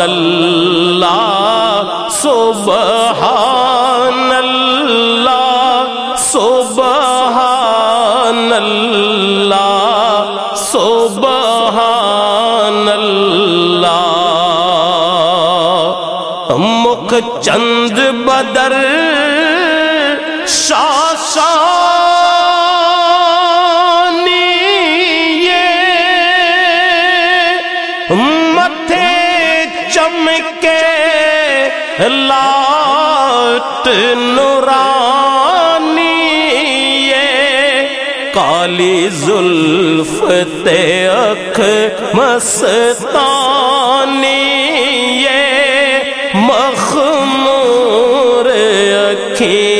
اللہ سبحان اللہ سبحان اللہ سبحان اللہ۔ مکھ چند بدر متھے چمکے لات نورانی یہ کالی زلف تے اکھ مستانی مخمور اکھی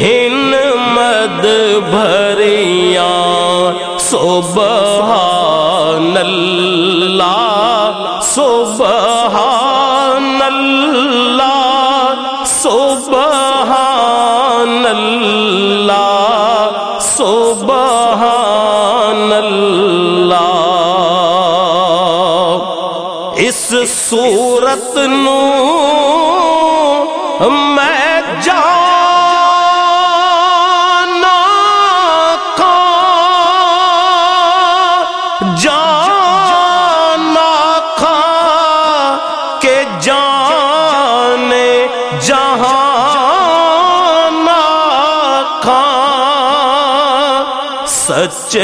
ہن مد بھریاں سبحان اللہ، سبحان اس صورت نو سچ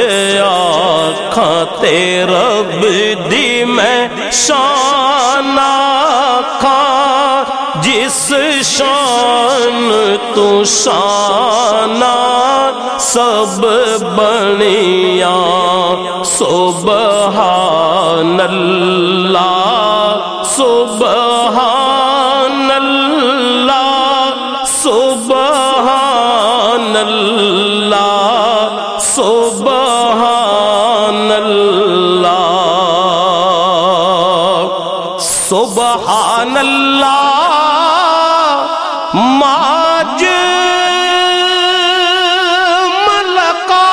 آکھاں رب دی میں شان کھا جس شان تو شان سب بنیاں، سبحان اللہ، سبحان سبحان اللہ ماج ملکا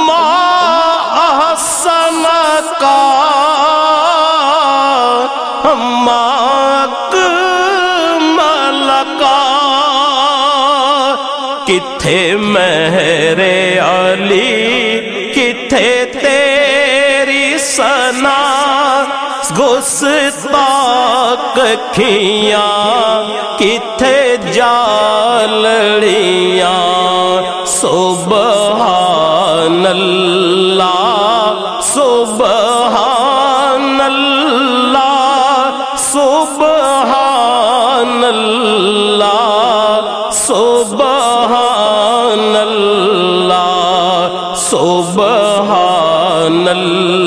ما احسن کا ماک ملکا کتھے مہرے علی کتھے تیری گستاک کھیاں کتھے جالڑیاں سبحان اللہ سبحان اللہ سبحان اللہ سبحان اللہ سبحان اللہ۔